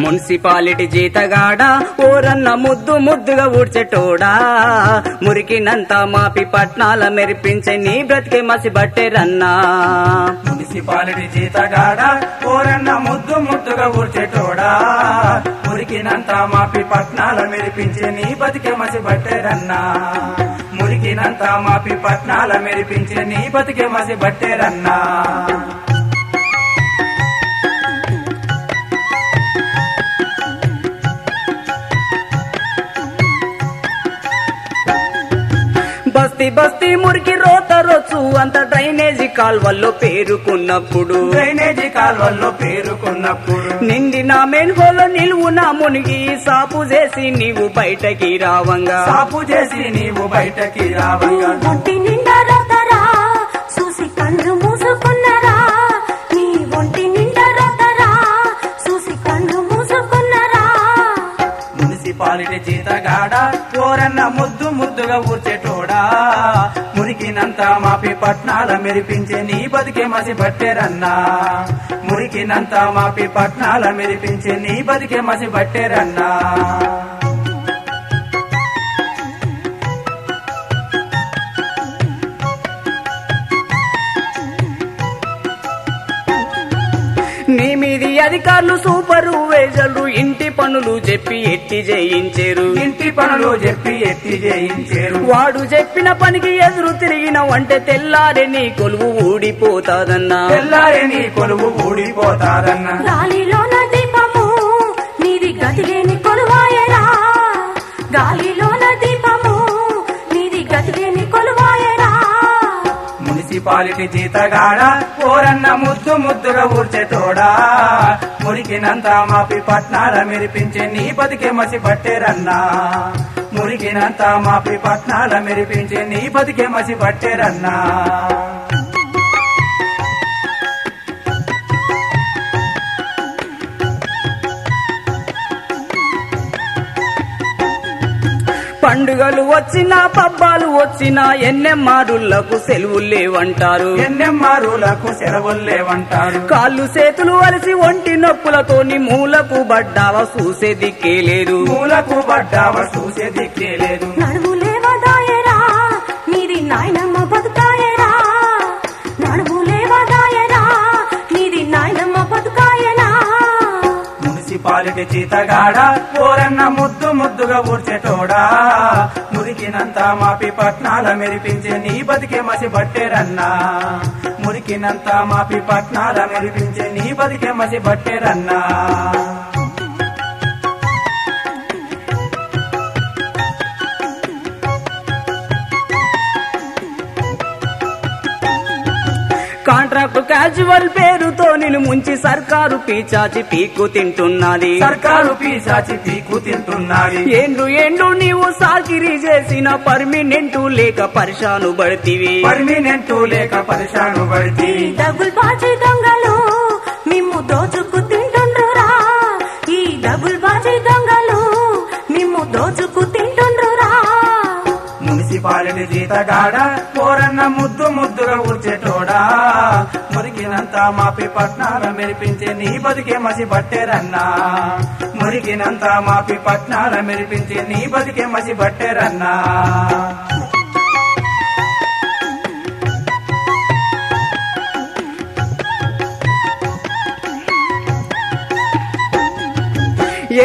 Municipality జీతగాడ? ఓరన్న ముద్దు ముద్దుగా ఊడ్చెటోడా? మురికినంత మాపి పట్నాల మెరిపించే నీ బ్రతికే మసి మున్సిపాలిటీ జీతగాడ? ఓరన్న ముద్దు ముద్దుగా ఊడ్చెటోడా? మురికినంత మాపి పట్నాల మెరిపించే నీ బతికే మసి బట్టేరన్నా? మురికినంత మాపి పట్నాల మెరిపించే నీ బతికే మసి బట్టేరన్నా? బస్తీ బస్తీ మురికి రోత రొచ్చు. అంత డ్రైనేజీ కాల్వల్లో పేరుకున్నప్పుడు. డ్రైనేజీ కాల్వల్లో పేరుకున్నప్పుడు. నిండిన మెన్హోలో నిలువున మునిగి సాపు చేసి నీవు బయటకి రావంగా. సాపు చేసి నీవు బయటకి రావంగా. మున్సిపాలిటీ జీతగాడ ఓరన్న ముద్దు ముద్దుగా ఊర్చేటోడా? మురికినంత మాపి పట్నాల మెరిపించే నీ బతికే మసి బట్టేరన్నా? మురికినంత మాపి పట్నాల మెరిపించే నీ బతికే మసి పట్టేరన్నా నీ మీది అధికారులు సూపరు. పనులు చెప్పి ఎట్టి చేయించారు ఇంటి పనులు చెప్పి ఎత్తి చేయించేరు వాడు చెప్పిన పనికి ఎదురు తిరిగిన వంటే తెల్లారే నీ కొలువు ఊడిపోతాదన్నా. తెల్లారి నీ కొలువు ఊడిపోతాదన్నా. గాలిలోన దీపము నీది గతిలేని కొలువాయరా మున్సిపాలిటీ జీతగాడ ఓరన్న ముద్దు ముద్దుగా ఊర్చేటోడా మురికినంత మాపి పట్నాల మెరిపించే నీ బతికే మసి పట్టేరన్నా. మురికినంత మాపి పట్నాల మెరిపించే నీ బతికే మసి పట్టేరన్నా. పండుగలు వచ్చినా పబ్బాలు వచ్చినా ఎన్నెమ్మారులకు సెలవులు లేవంటారు. ఎన్నెమ్మారులకు సెలవులు లేవంటారు. కాళ్ళు చేతులు అలసి ఒంటి నొప్పులతోని మూలకు బడ్డావా చూసే దిక్కే లేదు. మూలకు పడ్డావ చూసే దిక్కే పాలిటి చీతగాడ? ఓరన్న ముద్దు ముద్దుగా ఊర్చేటోడా మురికినంత మాపి పట్నాల మెరిపించే నీ బతికే మసి బట్టేరన్నా? మురికినంత మాపి పట్నాల మెరిపించే నీ బతికే మసి బట్టేరన్నా? కాంట్రాక్ట్ క్యాజువల్ పేరుతో నేను ముంచి సర్కారు పీచాచి పీకు తింటున్నది. సర్కారు పీసాచి పీకు తింటున్నది. ఏండు ఏండు నీవు సాకిరీ చేసిన పర్మినెంట్ లేక పరిశాను పడితివి పర్మినెంట్ లేక పరిశాను పడితే డబుల్ బాజీ దొంగలు మిమ్ము దోచుకు మున్సిపాలిటీ జీతగాడ పోరన్న ముద్దు ముద్దుగా ఊర్చేటోడా మురికినంత మాపి పట్నాల మెరిపించే నీ బతికే మసి పట్టేరన్నా మురికినంత మాపి పట్నాల మెరిపించే నీ బతికే మసి పట్టేరన్నా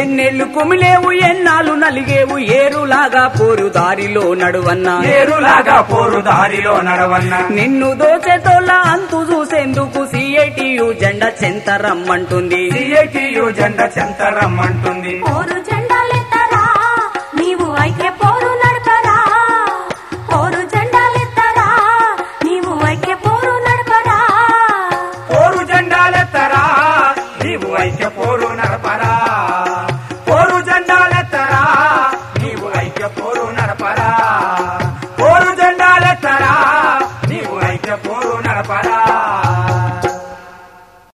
ఎన్నెళ్ళు కుమిలేవు ఎన్నాళ్ళు నలిగేవు ఏరులాగా పోరు దారిలో నడువన్నా. ఏరులాగా పోరు దారిలో నడవన్నా. నిన్ను దోచేతోళ్ళ అంతు చూసేందుకు సిఐటియు జెండా చెంతరమ్మంటుంది సిఐటియు జెండా చెంతరమ్మంటుంది పోరు